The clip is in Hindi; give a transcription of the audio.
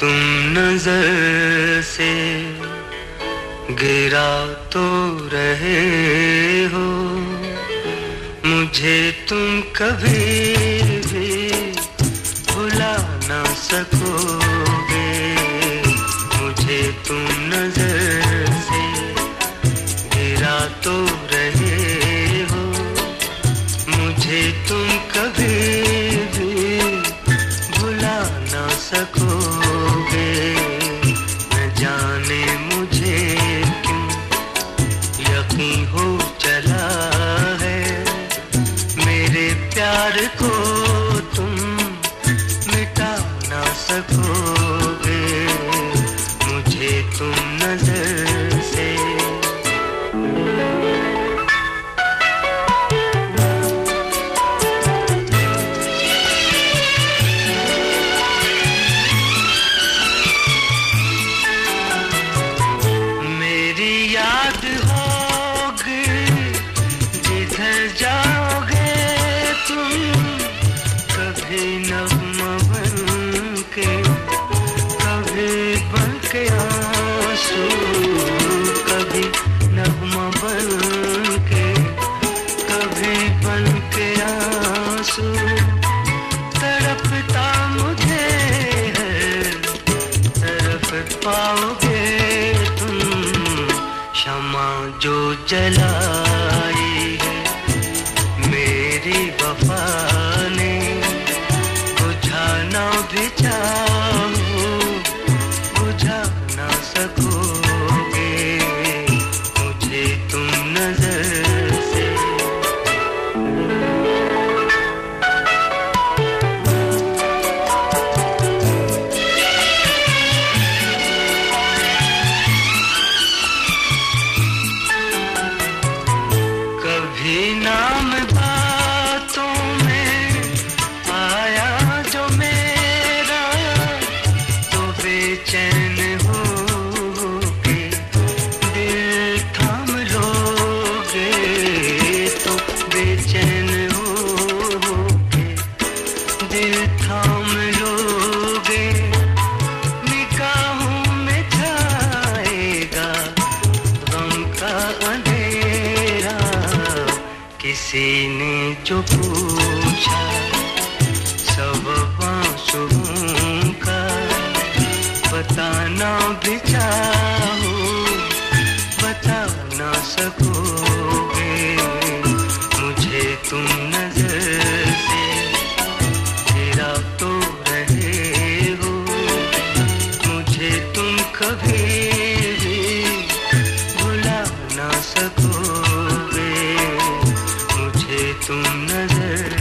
तुम नज़र से गिरा तो रहे हो। मुझे तुम कभी भी भुला ना सकोगे। मुझे तुम नज़र से गिरा तो प्यार को तुम मिटा ना सकोगे। मुझे तुम नज़र जो जलाई है मेरी वफा नाम बातों किसी ने जो पूछा, सब बांसुओं का बताना भी बता ना सकोगे? मुझे तुम नज़र से तेरा तो रहे हो। मुझे तुम कभी भी भुला ना सकोगे तुम नज़र